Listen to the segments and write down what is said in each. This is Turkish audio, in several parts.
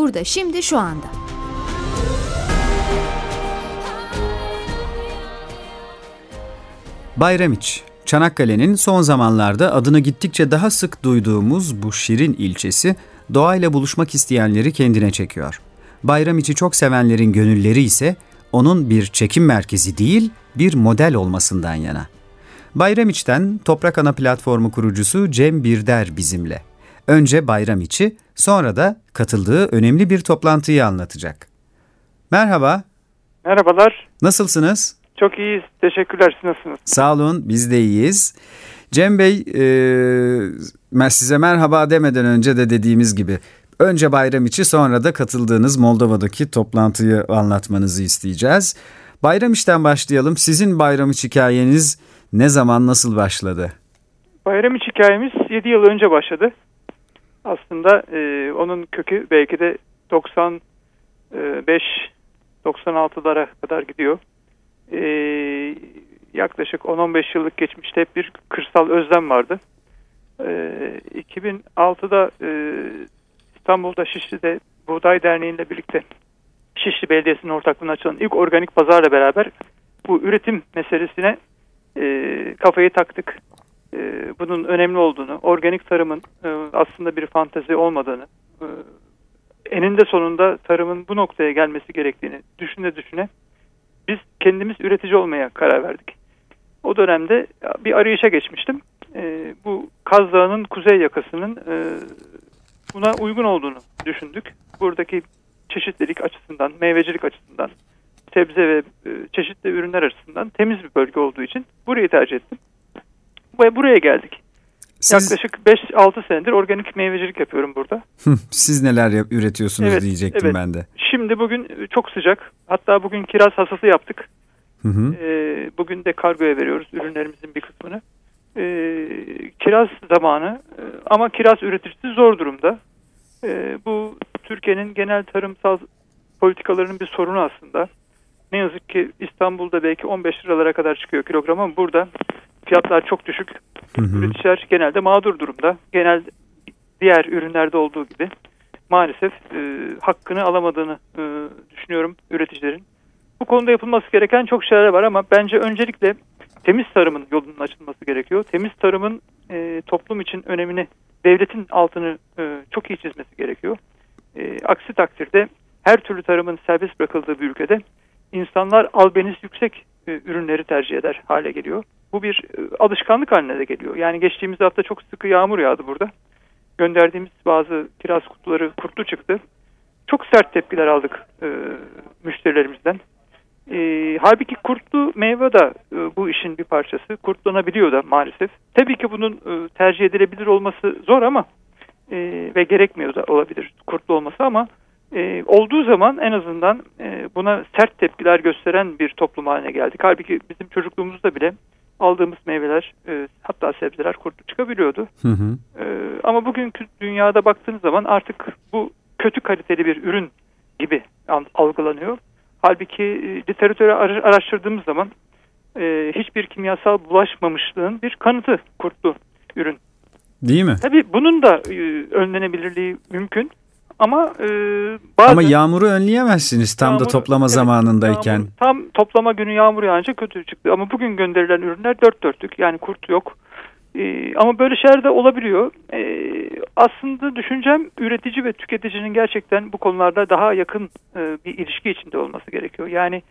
burada şimdi şu anda. Bayramiç, Çanakkale'nin son zamanlarda adını gittikçe daha sık duyduğumuz bu şirin ilçesi doğayla buluşmak isteyenleri kendine çekiyor. Bayramiç'i çok sevenlerin gönülleri ise onun bir çekim merkezi değil, bir model olmasından yana. Bayramiç'ten Toprak Ana Platformu kurucusu Cem Birder bizimle. Önce Bayramiç'i, sonra da katıldığı önemli bir toplantıyı anlatacak. Merhaba. Merhabalar. Nasılsınız? Çok iyiyiz. Teşekkürler. Siz nasılsınız? Sağ olun. Biz de iyiyiz. Cem Bey, e, size merhaba demeden önce de dediğimiz gibi önce bayram içi sonra da katıldığınız Moldova'daki toplantıyı anlatmanızı isteyeceğiz. Bayram içten başlayalım. Sizin bayram iç hikayeniz ne zaman nasıl başladı? Bayram iç hikayemiz 7 yıl önce başladı. Aslında e, onun kökü belki de 95 96'lara kadar gidiyor e, yaklaşık 10-15 yıllık geçmişte hep bir kırsal özlem vardı. E, ee, 2006'da e, İstanbul'da Şişli'de Buğday Derneği'yle birlikte Şişli Belediyesi'nin ortaklığına açılan ilk organik pazarla beraber bu üretim meselesine e, kafayı taktık. E, bunun önemli olduğunu, organik tarımın e, aslında bir fantezi olmadığını, e, eninde sonunda tarımın bu noktaya gelmesi gerektiğini düşüne düşüne biz kendimiz üretici olmaya karar verdik. O dönemde bir arayışa geçmiştim. Bu Kaz Dağı'nın kuzey yakasının buna uygun olduğunu düşündük. Buradaki çeşitlilik açısından, meyvecilik açısından, sebze ve çeşitli ürünler açısından temiz bir bölge olduğu için burayı tercih ettim. Buraya geldik. Siz... Yaklaşık 5-6 senedir organik meyvecilik yapıyorum burada. Siz neler üretiyorsunuz evet, diyecektim evet. ben de. Şimdi bugün çok sıcak. Hatta bugün kiraz hasası yaptık. Hı hı. Ee, bugün de kargoya veriyoruz ürünlerimizin bir kısmını. Ee, kiraz zamanı ee, ama kiraz üreticisi zor durumda. Ee, bu Türkiye'nin genel tarımsal politikalarının bir sorunu aslında. Ne yazık ki İstanbul'da belki 15 liralara kadar çıkıyor kilogram ama burada fiyatlar çok düşük. Hı hı. Üreticiler genelde mağdur durumda. Genel diğer ürünlerde olduğu gibi maalesef e, hakkını alamadığını e, düşünüyorum üreticilerin. Bu konuda yapılması gereken çok şeyler var ama bence öncelikle temiz tarımın yolunun açılması gerekiyor. Temiz tarımın e, toplum için önemini devletin altını e, çok iyi çizmesi gerekiyor. E, aksi takdirde her türlü tarımın serbest bırakıldığı bir ülkede insanlar albeniz yüksek ürünleri tercih eder hale geliyor. Bu bir e, alışkanlık haline de geliyor. Yani geçtiğimiz hafta çok sıkı yağmur yağdı burada. Gönderdiğimiz bazı kiraz kutuları kurtlu çıktı. Çok sert tepkiler aldık e, müşterilerimizden. E, halbuki kurtlu meyve de e, bu işin bir parçası. Kurtlanabiliyor da maalesef. Tabii ki bunun e, tercih edilebilir olması zor ama e, ve gerekmiyor da olabilir kurtlu olması ama e, olduğu zaman en azından e, buna sert tepkiler gösteren bir toplum haline geldik. Halbuki bizim çocukluğumuzda bile aldığımız meyveler e, hatta sebzeler kurtlu çıkabiliyordu. Hı hı. E, ama bugünkü dünyada baktığınız zaman artık bu kötü kaliteli bir ürün gibi algılanıyor. Halbuki e, literatürü araştırdığımız zaman e, hiçbir kimyasal bulaşmamışlığın bir kanıtı kurtlu ürün. Değil mi? Tabii bunun da e, önlenebilirliği mümkün. Ama e, bazen, Ama yağmuru önleyemezsiniz tam yağmur, da toplama evet, zamanındayken. Yağmur, tam toplama günü yağmur yağınca kötü çıktı. Ama bugün gönderilen ürünler dört dörtlük yani kurt yok. E, ama böyle şeyler de olabiliyor. E, aslında düşüncem üretici ve tüketicinin gerçekten bu konularda daha yakın e, bir ilişki içinde olması gerekiyor. Yani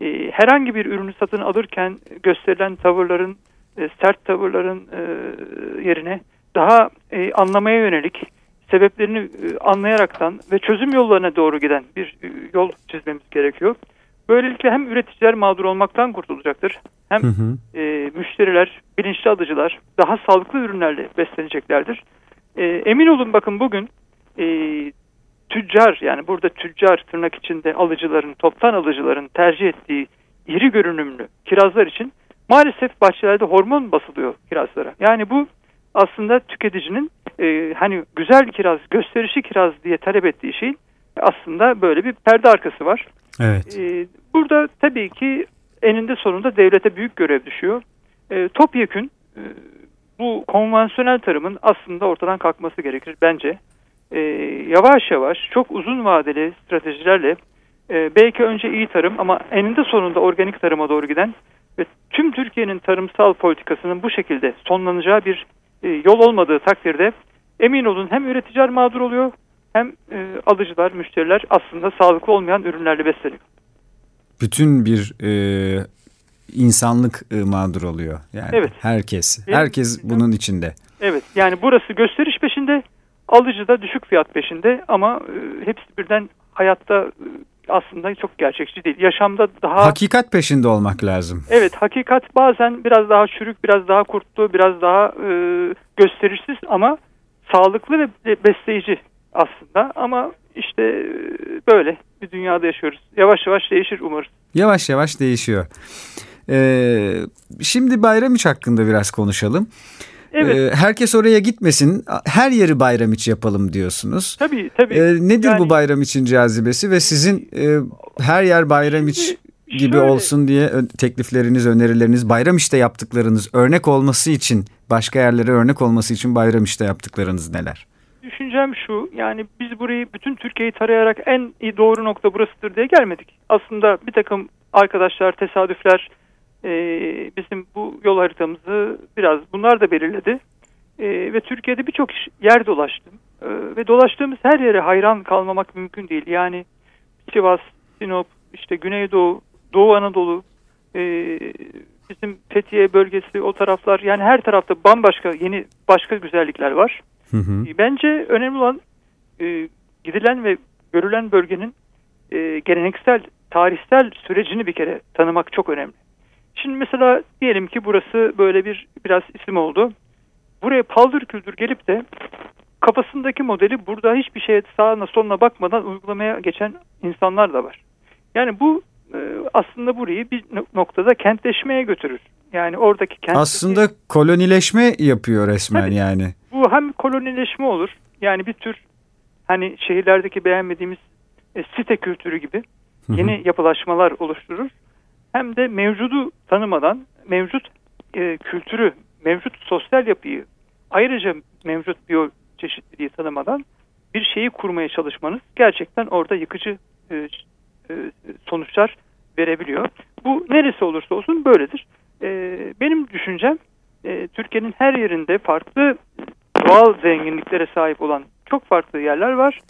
e, herhangi bir ürünü satın alırken gösterilen tavırların, e, sert tavırların e, yerine daha e, anlamaya yönelik sebeplerini e, anlayaraktan ve çözüm yollarına doğru giden bir e, yol çizmemiz gerekiyor. Böylelikle hem üreticiler mağdur olmaktan kurtulacaktır hem hı hı. E, müşteriler, bilinçli alıcılar daha sağlıklı ürünlerle besleneceklerdir. E, emin olun bakın bugün e, tüccar yani burada tüccar tırnak içinde alıcıların, toptan alıcıların tercih ettiği iri görünümlü kirazlar için maalesef bahçelerde hormon basılıyor kirazlara. Yani bu aslında tüketicinin e, hani güzel kiraz, gösterişi kiraz diye talep ettiği şeyin aslında böyle bir perde arkası var. Evet. E, burada tabii ki eninde sonunda devlete büyük görev düşüyor. E, topyekün e, bu konvansiyonel tarımın aslında ortadan kalkması gerekir bence. e, yavaş yavaş çok uzun vadeli stratejilerle e, belki önce iyi tarım ama eninde sonunda organik tarıma doğru giden ve tüm Türkiye'nin tarımsal politikasının bu şekilde sonlanacağı bir e, yol olmadığı takdirde emin olun hem üreticiler mağdur oluyor hem e, alıcılar, müşteriler aslında sağlıklı olmayan ürünlerle besleniyor. Bütün bir e, insanlık e, mağdur oluyor. Yani evet. herkes. Benim, herkes bunun içinde. Evet. Yani burası gösteriş peşinde, alıcı da düşük fiyat peşinde ama e, hepsi birden hayatta e, aslında çok gerçekçi değil. Yaşamda daha... Hakikat peşinde olmak lazım. Evet hakikat bazen biraz daha çürük, biraz daha kurtlu, biraz daha e, gösterişsiz ama sağlıklı ve besleyici aslında. Ama işte e, böyle bir dünyada yaşıyoruz. Yavaş yavaş değişir umarız. Yavaş yavaş değişiyor. Ee, şimdi Bayramiç hakkında biraz konuşalım. Evet. Ee, herkes oraya gitmesin. Her yeri bayram içi yapalım diyorsunuz. Tabii tabii. Ee, nedir yani, bu bayram için cazibesi ve sizin e, her yer bayram iç gibi şöyle, olsun diye teklifleriniz, önerileriniz, bayram işte yaptıklarınız örnek olması için başka yerlere örnek olması için bayram işte yaptıklarınız neler? Düşüncem şu yani biz burayı bütün Türkiye'yi tarayarak en iyi doğru nokta burasıdır diye gelmedik. Aslında bir takım arkadaşlar tesadüfler e, bizim bu yol haritamızı biraz bunlar da belirledi. E, ve Türkiye'de birçok yer dolaştım. E, ve dolaştığımız her yere hayran kalmamak mümkün değil. Yani Sivas, Sinop, işte Güneydoğu, Doğu Anadolu, e, bizim Fethiye bölgesi o taraflar yani her tarafta bambaşka yeni başka güzellikler var. Hı hı. E, bence önemli olan e, gidilen ve görülen bölgenin e, geleneksel tarihsel sürecini bir kere tanımak çok önemli. Şimdi mesela diyelim ki burası böyle bir biraz isim oldu. Buraya paldır küldür gelip de kafasındaki modeli burada hiçbir şeye sağına soluna bakmadan uygulamaya geçen insanlar da var. Yani bu aslında burayı bir noktada kentleşmeye götürür. Yani oradaki kent aslında kolonileşme yapıyor resmen Tabii, yani. Bu hem kolonileşme olur. Yani bir tür hani şehirlerdeki beğenmediğimiz e, site kültürü gibi yeni yapılaşmalar oluşturur hem de mevcudu tanımadan mevcut e, kültürü, mevcut sosyal yapıyı ayrıca mevcut biyoçeşitliliği tanımadan bir şeyi kurmaya çalışmanız gerçekten orada yıkıcı e, e, sonuçlar verebiliyor. Bu neresi olursa olsun böyledir. E, benim düşüncem e, Türkiye'nin her yerinde farklı doğal zenginliklere sahip olan çok farklı yerler var.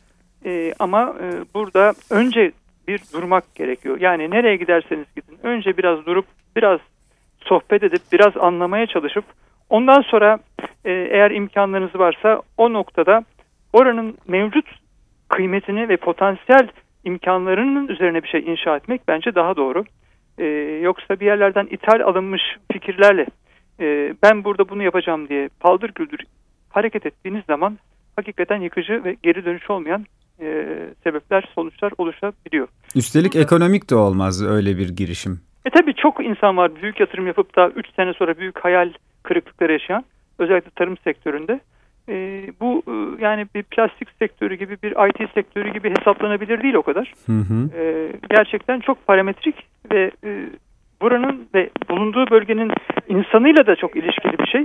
E, ama e, burada önce bir durmak gerekiyor. Yani nereye giderseniz gidin önce biraz durup biraz sohbet edip biraz anlamaya çalışıp ondan sonra e, eğer imkanlarınız varsa o noktada oranın mevcut kıymetini ve potansiyel imkanlarının üzerine bir şey inşa etmek bence daha doğru. E, yoksa bir yerlerden ithal alınmış fikirlerle e, ben burada bunu yapacağım diye paldır güldür hareket ettiğiniz zaman hakikaten yıkıcı ve geri dönüş olmayan e, sebepler, sonuçlar oluşabiliyor. Üstelik ekonomik de olmaz öyle bir girişim. E tabii çok insan var büyük yatırım yapıp da 3 sene sonra büyük hayal kırıklıkları yaşayan özellikle tarım sektöründe. E, bu e, yani bir plastik sektörü gibi bir IT sektörü gibi hesaplanabilir değil o kadar. Hı hı. E, gerçekten çok parametrik ve e, buranın ve bulunduğu bölgenin insanıyla da çok ilişkili bir şey.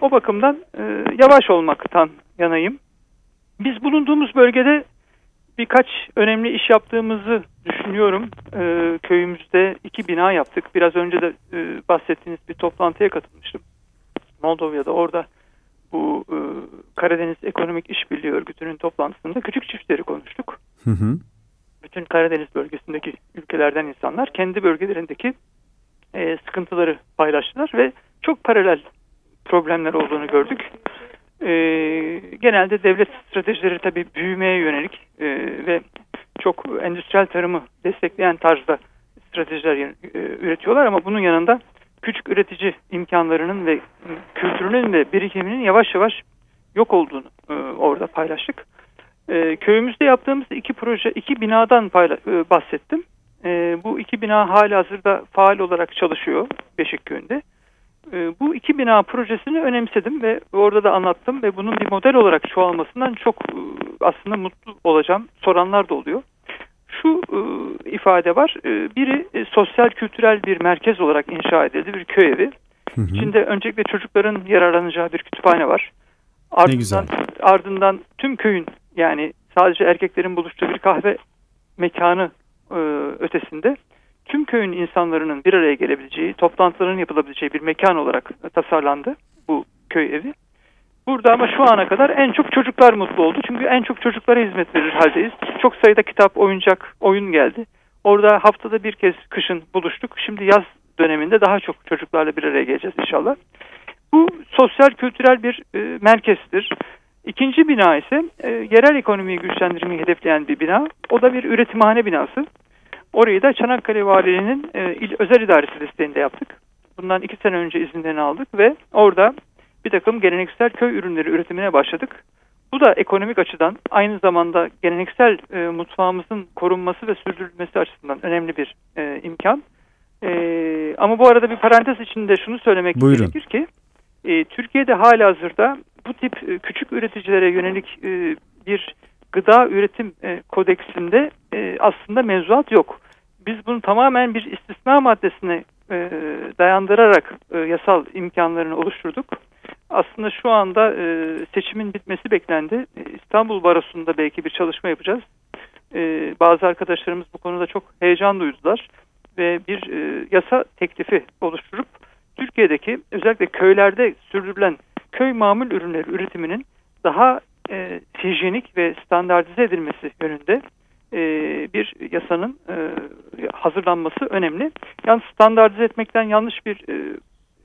O bakımdan e, yavaş olmaktan yanayım. Biz bulunduğumuz bölgede birkaç önemli iş yaptığımızı düşünüyorum. Ee, köyümüzde iki bina yaptık. Biraz önce de e, bahsettiğiniz bir toplantıya katılmıştım. Moldova'da orada bu e, Karadeniz Ekonomik İşbirliği Örgütü'nün toplantısında küçük çiftleri konuştuk. Hı hı. Bütün Karadeniz bölgesindeki ülkelerden insanlar kendi bölgelerindeki e, sıkıntıları paylaştılar ve çok paralel problemler olduğunu gördük. E, genelde devlet stratejileri tabii büyümeye yönelik e, ve çok endüstriyel tarımı destekleyen tarzda stratejiler e, üretiyorlar ama bunun yanında küçük üretici imkanlarının ve kültürünün ve birikiminin yavaş yavaş yok olduğunu e, orada paylaştık. E, köyümüzde yaptığımız iki proje, iki binadan payla, e, bahsettim. E, bu iki bina hala hazırda faal olarak çalışıyor Beşik Köyü'nde. Ee, bu iki bina projesini önemsedim ve orada da anlattım ve bunun bir model olarak çoğalmasından çok e, aslında mutlu olacağım. Soranlar da oluyor. Şu e, ifade var. E, biri e, sosyal kültürel bir merkez olarak inşa edildi bir köy evi. Hı hı. İçinde öncelikle çocukların yararlanacağı bir kütüphane var. Ardından, ne güzel. ardından tüm köyün yani sadece erkeklerin buluştuğu bir kahve mekanı e, ötesinde tüm köyün insanların bir araya gelebileceği, toplantıların yapılabileceği bir mekan olarak tasarlandı bu köy evi. Burada ama şu ana kadar en çok çocuklar mutlu oldu. Çünkü en çok çocuklara hizmet verir haldeyiz. Çok sayıda kitap, oyuncak, oyun geldi. Orada haftada bir kez kışın buluştuk. Şimdi yaz döneminde daha çok çocuklarla bir araya geleceğiz inşallah. Bu sosyal kültürel bir e, merkezdir. İkinci bina ise e, yerel ekonomiyi güçlendirmeyi hedefleyen bir bina. O da bir üretimhane binası. Orayı da Çanakkale Valiliğinin e, il, özel idaresi desteğinde yaptık. Bundan iki sene önce izinlerini aldık ve orada bir takım geleneksel köy ürünleri üretimine başladık. Bu da ekonomik açıdan aynı zamanda geleneksel e, mutfağımızın korunması ve sürdürülmesi açısından önemli bir e, imkan. E, ama bu arada bir parantez içinde şunu söylemek Buyurun. gerekir ki e, Türkiye'de hala hazırda bu tip e, küçük üreticilere yönelik e, bir gıda üretim e, kodeksinde e, aslında mevzuat yok. Biz bunu tamamen bir istisna maddesine e, dayandırarak e, yasal imkanlarını oluşturduk. Aslında şu anda e, seçimin bitmesi beklendi. E, İstanbul Barosu'nda belki bir çalışma yapacağız. E, bazı arkadaşlarımız bu konuda çok heyecan duydular ve bir e, yasa teklifi oluşturup Türkiye'deki özellikle köylerde sürdürülen köy mamul ürünleri üretiminin daha e, hijyenik ve standartize edilmesi yönünde e, bir yasanın e, hazırlanması önemli. Yalnız standartize etmekten yanlış bir e,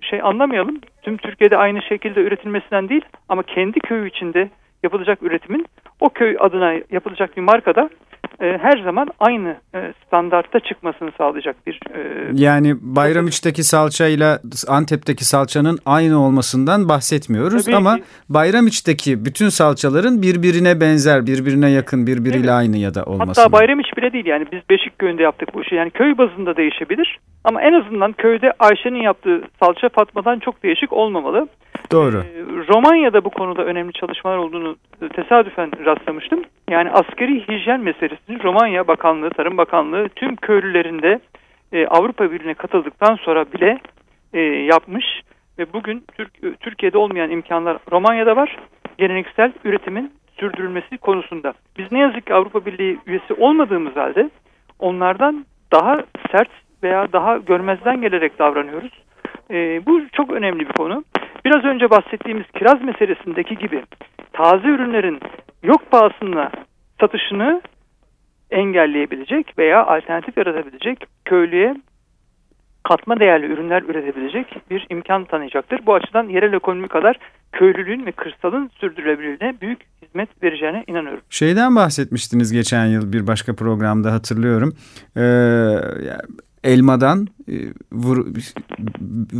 şey anlamayalım. Tüm Türkiye'de aynı şekilde üretilmesinden değil ama kendi köyü içinde yapılacak üretimin o köy adına yapılacak bir markada e, her zaman aynı e, standartta çıkmasını sağlayacak bir... E, yani Bayramiç'teki salçayla Antep'teki salçanın aynı olmasından bahsetmiyoruz Tabii ama ki. Bayramiç'teki bütün salçaların birbirine benzer, birbirine yakın, birbiriyle evet. aynı ya da olması. Hatta Bayramiç bile değil yani biz Beşik köyünde yaptık bu işi. Yani köy bazında değişebilir ama en azından köyde Ayşe'nin yaptığı salça Fatma'dan çok değişik olmamalı. Doğru. Ee, Romanya'da bu konuda önemli çalışmalar olduğunu tesadüfen rastlamıştım. Yani askeri hijyen meselesini Romanya Bakanlığı, Tarım Bakanlığı tüm köylülerinde e, Avrupa Birliği'ne katıldıktan sonra bile e, yapmış. Ve bugün Türk, Türkiye'de olmayan imkanlar Romanya'da var. Geleneksel üretimin sürdürülmesi konusunda. Biz ne yazık ki Avrupa Birliği üyesi olmadığımız halde onlardan daha sert veya daha görmezden gelerek davranıyoruz. E, bu çok önemli bir konu. Biraz önce bahsettiğimiz kiraz meselesindeki gibi taze ürünlerin yok pahasına satışını engelleyebilecek veya alternatif yaratabilecek köylüye katma değerli ürünler üretebilecek bir imkan tanıyacaktır. Bu açıdan yerel ekonomi kadar köylülüğün ve kırsalın sürdürülebilirliğine büyük hizmet vereceğine inanıyorum. Şeyden bahsetmiştiniz geçen yıl bir başka programda hatırlıyorum. Ee, elmadan e, vur,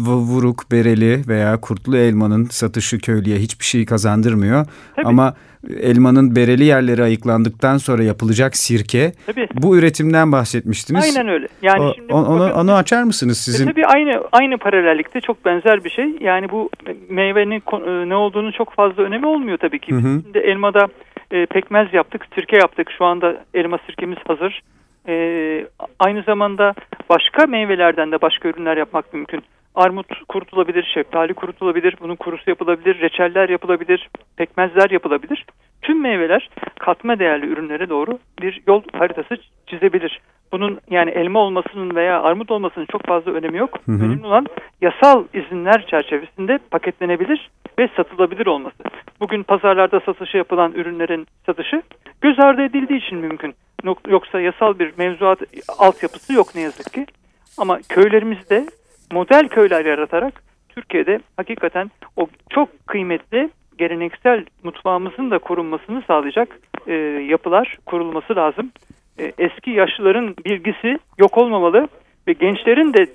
vuruk, bereli veya kurtlu elmanın satışı köylüye hiçbir şey kazandırmıyor. Tabii. Ama elmanın bereli yerleri ayıklandıktan sonra yapılacak sirke Tabii. bu üretimden bahsetmiştiniz. Aynen öyle. Yani o, şimdi onu, bakın, onu açar mısınız e, sizin? Tabii aynı aynı paralellikte çok benzer bir şey. Yani bu meyvenin e, ne olduğunu çok fazla önemi olmuyor tabii ki. Hı hı. Şimdi elmada e, pekmez yaptık, sirke yaptık. Şu anda elma sirkemiz hazır. E, aynı zamanda başka meyvelerden de başka ürünler yapmak mümkün. Armut kurutulabilir, şeftali kurutulabilir, bunun kurusu yapılabilir, reçeller yapılabilir, pekmezler yapılabilir. Tüm meyveler katma değerli ürünlere doğru bir yol haritası çizebilir. Bunun yani elma olmasının veya armut olmasının çok fazla önemi yok. Hı hı. Önemli olan yasal izinler çerçevesinde paketlenebilir ve satılabilir olması. Bugün pazarlarda satışı yapılan ürünlerin satışı göz ardı edildiği için mümkün. Yoksa yasal bir mevzuat altyapısı yok ne yazık ki. Ama köylerimizde model köyler yaratarak Türkiye'de hakikaten o çok kıymetli geleneksel mutfağımızın da korunmasını sağlayacak e, yapılar kurulması lazım. E, eski yaşlıların bilgisi yok olmamalı ve gençlerin de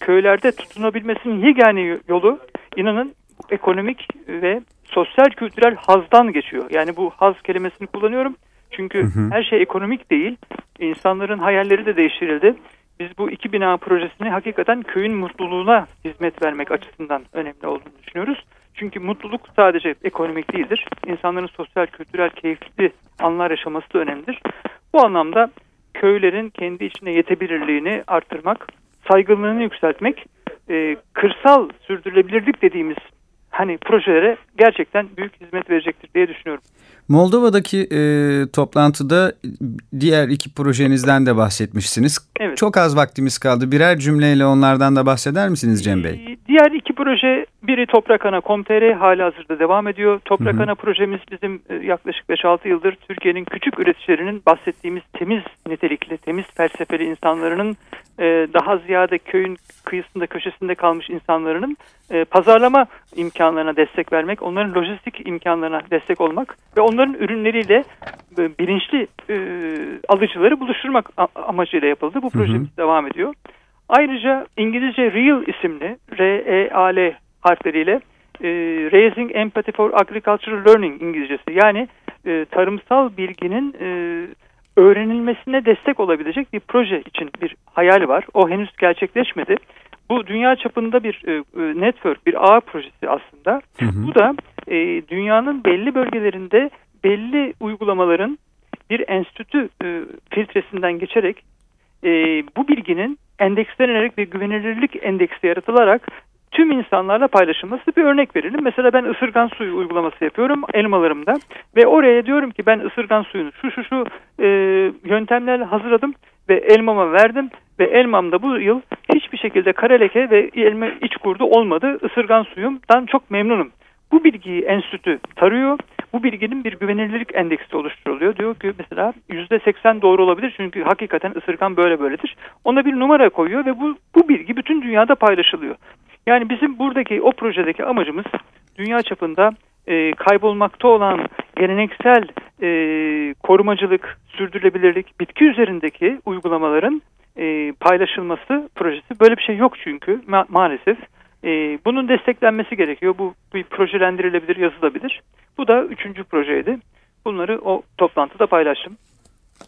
köylerde tutunabilmesinin yegane yolu inanın ekonomik ve sosyal kültürel hazdan geçiyor. Yani bu haz kelimesini kullanıyorum. Çünkü hı hı. her şey ekonomik değil. İnsanların hayalleri de değiştirildi. Biz bu iki bina projesini hakikaten köyün mutluluğuna hizmet vermek açısından önemli olduğunu düşünüyoruz. Çünkü mutluluk sadece ekonomik değildir. İnsanların sosyal, kültürel, keyifli anlar yaşaması da önemlidir. Bu anlamda köylerin kendi içine yetebilirliğini arttırmak, saygınlığını yükseltmek, e, kırsal sürdürülebilirlik dediğimiz hani projelere gerçekten büyük hizmet verecektir diye düşünüyorum. Moldova'daki e, toplantıda diğer iki projenizden de bahsetmişsiniz. Evet. Çok az vaktimiz kaldı. Birer cümleyle onlardan da bahseder misiniz Cem Bey? Ee, diğer iki proje biri Toprak Ana Com.tr hali hazırda devam ediyor. Toprak hı hı. Ana projemiz bizim e, yaklaşık 5-6 yıldır Türkiye'nin küçük üreticilerinin bahsettiğimiz temiz nitelikli, temiz felsefeli insanların e, daha ziyade köyün kıyısında köşesinde kalmış insanların e, pazarlama imkanlarına destek vermek, onların lojistik imkanlarına destek olmak ve onların ürünleriyle e, bilinçli e, alıcıları buluşturmak amacıyla yapıldı. Bu projemiz hı hı. devam ediyor. Ayrıca İngilizce Real isimli R-E-A-L harfleriyle e, Raising Empathy for Agricultural Learning İngilizcesi yani e, tarımsal bilginin e, öğrenilmesine destek olabilecek bir proje için bir hayal var. O henüz gerçekleşmedi. Bu dünya çapında bir e, e, network, bir ağ projesi aslında. Hı hı. Bu da e, dünyanın belli bölgelerinde belli uygulamaların bir enstitü e, filtresinden geçerek e, bu bilginin endekslenerek ve güvenilirlik endeksi yaratılarak tüm insanlarla paylaşılması bir örnek verelim. Mesela ben ısırgan suyu uygulaması yapıyorum elmalarımda ve oraya diyorum ki ben ısırgan suyunu şu şu şu e, yöntemlerle hazırladım ve elmama verdim ve elmamda bu yıl hiçbir şekilde kara leke ve elma iç kurdu olmadı. Isırgan suyumdan çok memnunum. Bu bilgiyi enstitü tarıyor. Bu bilginin bir güvenilirlik endeksi oluşturuluyor. Diyor ki mesela %80 doğru olabilir çünkü hakikaten ısırgan böyle böyledir. Ona bir numara koyuyor ve bu, bu bilgi bütün dünyada paylaşılıyor. Yani bizim buradaki o projedeki amacımız dünya çapında e, kaybolmakta olan geleneksel e, korumacılık, sürdürülebilirlik, bitki üzerindeki uygulamaların e, paylaşılması projesi. Böyle bir şey yok çünkü ma maalesef. E, bunun desteklenmesi gerekiyor. Bu bir projelendirilebilir, yazılabilir. Bu da üçüncü projeydi. Bunları o toplantıda paylaştım.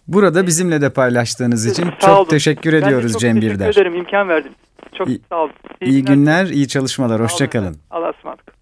Burada bizimle de paylaştığınız için sağ çok olun. teşekkür ediyoruz çok Cem Birder. Teşekkür ederim, imkan verdiniz. Çok İyi, sağ olun. İyi, iyi günler, günler, iyi çalışmalar. Hoşçakalın. Allah'a ısmarladık.